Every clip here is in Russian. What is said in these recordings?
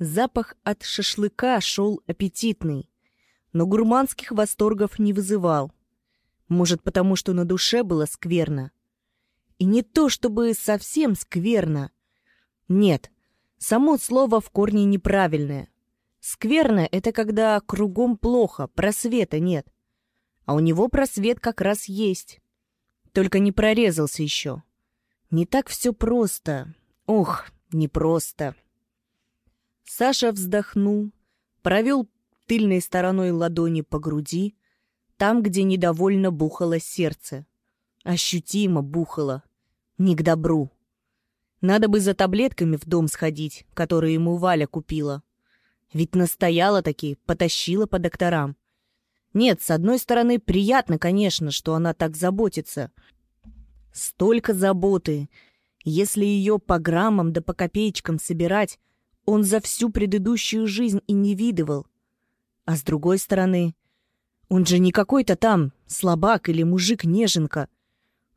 Запах от шашлыка шел аппетитный, но гурманских восторгов не вызывал. Может, потому что на душе было скверно. И не то чтобы совсем скверно. Нет, само слово в корне неправильное. Скверно — это когда кругом плохо, просвета нет. А у него просвет как раз есть. Только не прорезался еще. Не так все просто. Ох, непросто. Саша вздохнул, провел тыльной стороной ладони по груди, там, где недовольно бухало сердце. Ощутимо бухало. Не к добру. Надо бы за таблетками в дом сходить, которые ему Валя купила. Ведь настояла таки, потащила по докторам. Нет, с одной стороны, приятно, конечно, что она так заботится. Столько заботы. Если ее по граммам да по копеечкам собирать, он за всю предыдущую жизнь и не видывал. А с другой стороны, он же не какой-то там слабак или мужик-неженка.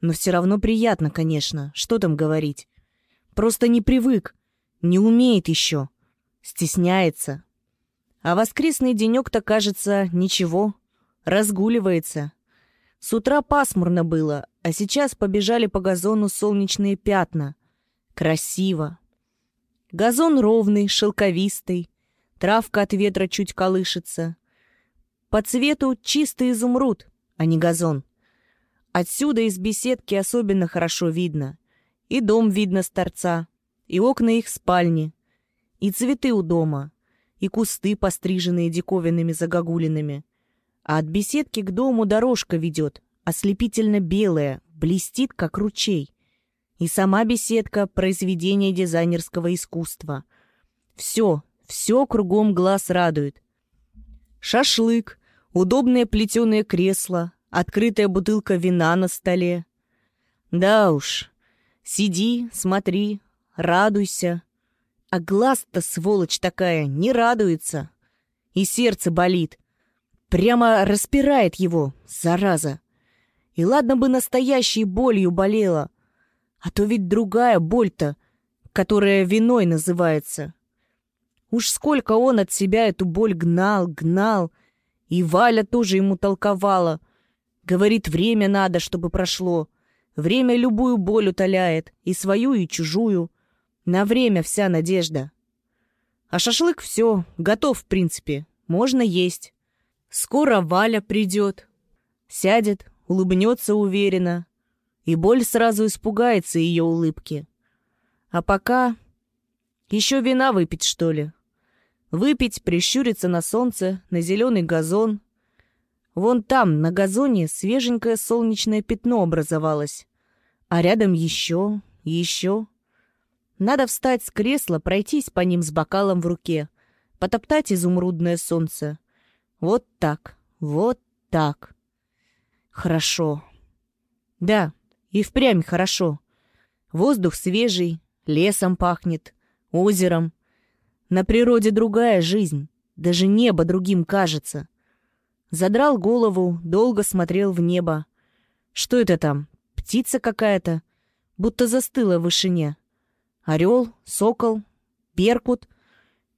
Но все равно приятно, конечно, что там говорить. Просто не привык, не умеет еще, стесняется. А воскресный денек-то, кажется, ничего, разгуливается. С утра пасмурно было, а сейчас побежали по газону солнечные пятна. Красиво. Газон ровный, шелковистый, травка от ветра чуть колышется. По цвету чистый изумруд, а не газон. Отсюда из беседки особенно хорошо видно. И дом видно с торца, и окна их спальни, и цветы у дома, и кусты, постриженные диковинными загогулинами. А от беседки к дому дорожка ведет, ослепительно белая, блестит, как ручей. И сама беседка — произведение дизайнерского искусства. Все, все кругом глаз радует. Шашлык, удобное плетеное кресло, открытая бутылка вина на столе. Да уж, сиди, смотри, радуйся. А глаз-то, сволочь такая, не радуется. И сердце болит. Прямо распирает его, зараза. И ладно бы настоящей болью болела, а то ведь другая боль-то, которая виной называется. Уж сколько он от себя эту боль гнал, гнал, и Валя тоже ему толковала. Говорит, время надо, чтобы прошло. Время любую боль утоляет, и свою, и чужую. На время вся надежда. А шашлык все, готов в принципе, можно есть. Скоро Валя придет. Сядет, улыбнется уверенно, и боль сразу испугается ее улыбки. А пока... Еще вина выпить, что ли? Выпить, прищуриться на солнце, на зеленый газон. Вон там, на газоне, свеженькое солнечное пятно образовалось. А рядом еще, еще. Надо встать с кресла, пройтись по ним с бокалом в руке, потоптать изумрудное солнце. Вот так, вот так. Хорошо. Да, и впрямь хорошо. Воздух свежий, лесом пахнет, озером. На природе другая жизнь, даже небо другим кажется. Задрал голову, долго смотрел в небо. Что это там? Птица какая-то? Будто застыла в вышине. Орел, сокол, беркут.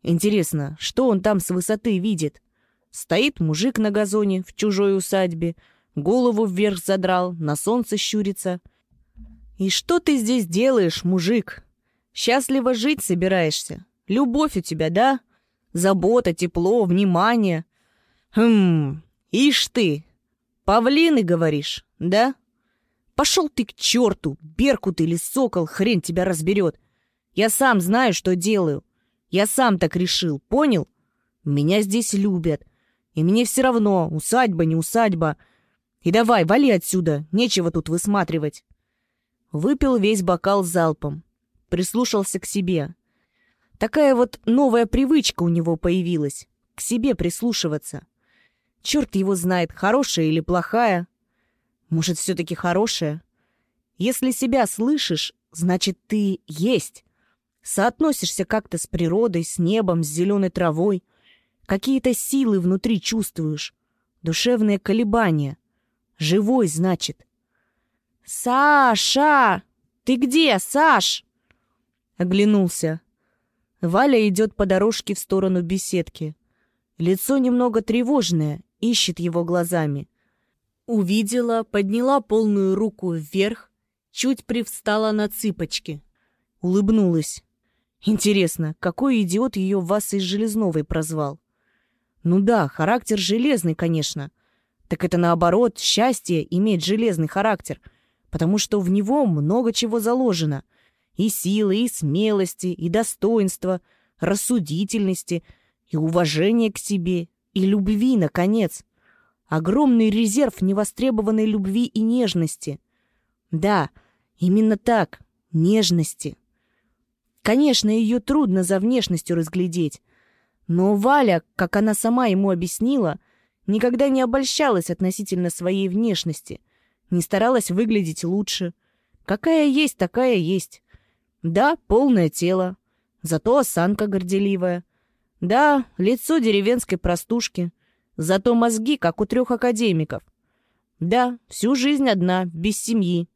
Интересно, что он там с высоты видит? Стоит мужик на газоне в чужой усадьбе — голову вверх задрал, на солнце щурится. «И что ты здесь делаешь, мужик? Счастливо жить собираешься? Любовь у тебя, да? Забота, тепло, внимание. Хм, ишь ты, павлины, говоришь, да? Пошел ты к черту, беркут или сокол, хрен тебя разберет. Я сам знаю, что делаю. Я сам так решил, понял? Меня здесь любят. И мне все равно, усадьба, не усадьба — и давай, вали отсюда, нечего тут высматривать. Выпил весь бокал залпом. Прислушался к себе. Такая вот новая привычка у него появилась. К себе прислушиваться. Черт его знает, хорошая или плохая. Может, все-таки хорошая? Если себя слышишь, значит, ты есть. Соотносишься как-то с природой, с небом, с зеленой травой. Какие-то силы внутри чувствуешь. Душевные колебания. Живой, значит. «Саша! Ты где, Саш?» Оглянулся. Валя идет по дорожке в сторону беседки. Лицо немного тревожное, ищет его глазами. Увидела, подняла полную руку вверх, чуть привстала на цыпочки. Улыбнулась. Интересно, какой идиот ее Васой Железновой прозвал? Ну да, характер железный, конечно. Так это наоборот, счастье иметь железный характер, потому что в него много чего заложено. И силы, и смелости, и достоинства, рассудительности, и уважение к себе, и любви, наконец. Огромный резерв невостребованной любви и нежности. Да, именно так, нежности. Конечно, ее трудно за внешностью разглядеть. Но Валя, как она сама ему объяснила, никогда не обольщалась относительно своей внешности, не старалась выглядеть лучше. Какая есть, такая есть. Да, полное тело, зато осанка горделивая. Да, лицо деревенской простушки, зато мозги, как у трех академиков. Да, всю жизнь одна, без семьи,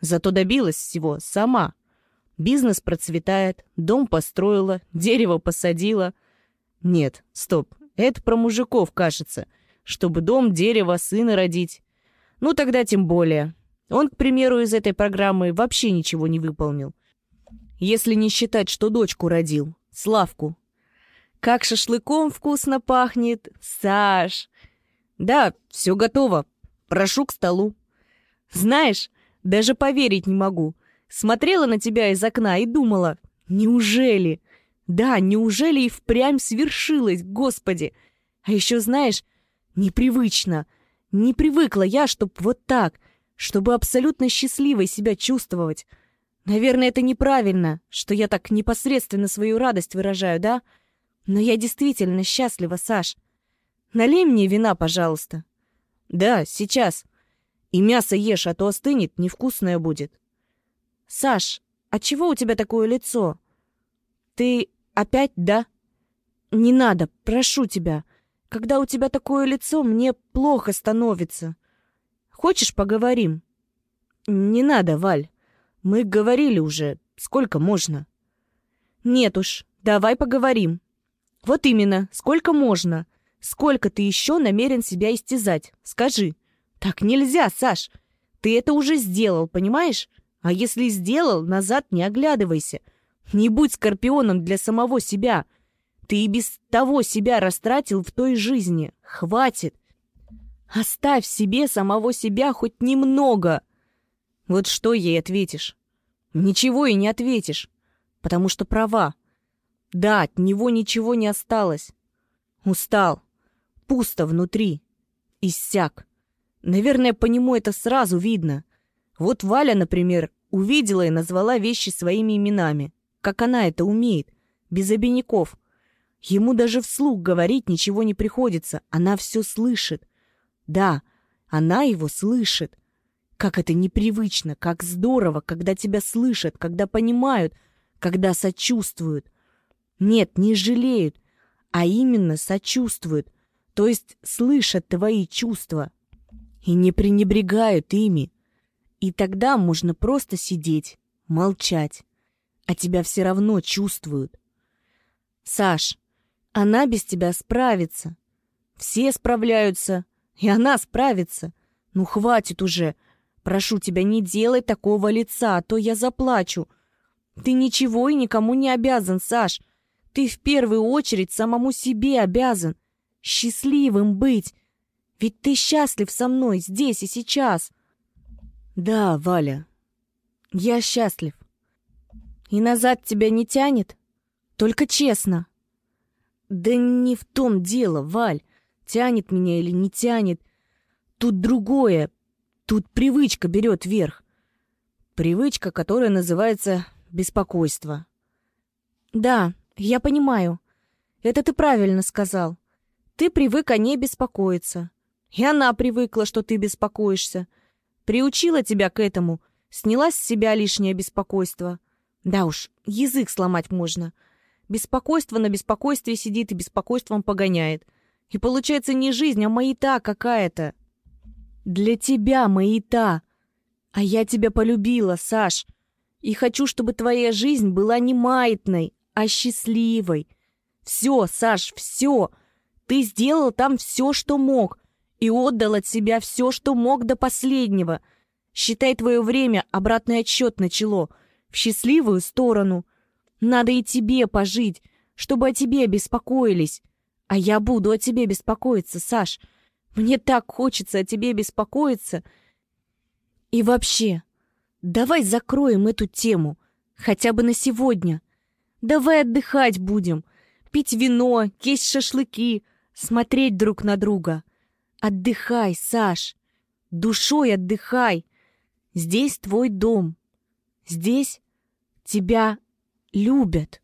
зато добилась всего сама. Бизнес процветает, дом построила, дерево посадила. Нет, стоп, это про мужиков, кажется, чтобы дом, дерево, сына родить. Ну тогда тем более. Он, к примеру, из этой программы вообще ничего не выполнил. Если не считать, что дочку родил, Славку. Как шашлыком вкусно пахнет, Саш. Да, все готово. Прошу к столу. Знаешь, даже поверить не могу. Смотрела на тебя из окна и думала, неужели? Да, неужели и впрямь свершилось, господи? А еще, знаешь, непривычно. Не привыкла я, чтоб вот так, чтобы абсолютно счастливой себя чувствовать. Наверное, это неправильно, что я так непосредственно свою радость выражаю, да? Но я действительно счастлива, Саш. Налей мне вина, пожалуйста. Да, сейчас. И мясо ешь, а то остынет, невкусное будет. «Саш, а чего у тебя такое лицо? Ты опять, да? Не надо, прошу тебя. Когда у тебя такое лицо, мне плохо становится. Хочешь, поговорим?» «Не надо, Валь. Мы говорили уже. Сколько можно?» «Нет уж, давай поговорим». «Вот именно, сколько можно? Сколько ты еще намерен себя истязать? Скажи». «Так нельзя, Саш. Ты это уже сделал, понимаешь? А если сделал, назад не оглядывайся. Не будь скорпионом для самого себя. Ты и без того себя растратил в той жизни. Хватит. Оставь себе самого себя хоть немного. Вот что ей ответишь? Ничего и не ответишь, потому что права. Да, от него ничего не осталось. Устал. Пусто внутри. Иссяк. Наверное, по нему это сразу видно. Вот Валя, например, увидела и назвала вещи своими именами, как она это умеет, без обиняков. Ему даже вслух говорить ничего не приходится, она все слышит. Да, она его слышит. Как это непривычно, как здорово, когда тебя слышат, когда понимают, когда сочувствуют. Нет, не жалеют, а именно сочувствуют, то есть слышат твои чувства и не пренебрегают ими. И тогда можно просто сидеть, молчать. А тебя все равно чувствуют. Саш, она без тебя справится. Все справляются, и она справится. Ну, хватит уже. Прошу тебя, не делай такого лица, а то я заплачу. Ты ничего и никому не обязан, Саш. Ты в первую очередь самому себе обязан. Счастливым быть. Ведь ты счастлив со мной здесь и сейчас. Да, Валя, я счастлив. И назад тебя не тянет? Только честно. Да не в том дело, Валь, тянет меня или не тянет. Тут другое. Тут привычка берет верх. Привычка, которая называется беспокойство. Да, я понимаю. Это ты правильно сказал. Ты привык о ней беспокоиться. И она привыкла, что ты беспокоишься. Приучила тебя к этому, сняла с себя лишнее беспокойство. Да уж, язык сломать можно. Беспокойство на беспокойстве сидит и беспокойством погоняет. И получается не жизнь, а маята какая-то. Для тебя маята. А я тебя полюбила, Саш. И хочу, чтобы твоя жизнь была не маятной, а счастливой. Все, Саш, все. Ты сделал там все, что мог, и отдал от себя все, что мог до последнего. Считай, твое время обратный отсчет начало. В счастливую сторону. Надо и тебе пожить, чтобы о тебе беспокоились. А я буду о тебе беспокоиться, Саш. Мне так хочется о тебе беспокоиться. И вообще, давай закроем эту тему, хотя бы на сегодня. Давай отдыхать будем, пить вино, есть шашлыки, смотреть друг на друга. Отдыхай, Саш, душой отдыхай. Здесь твой дом. Здесь тебя любят.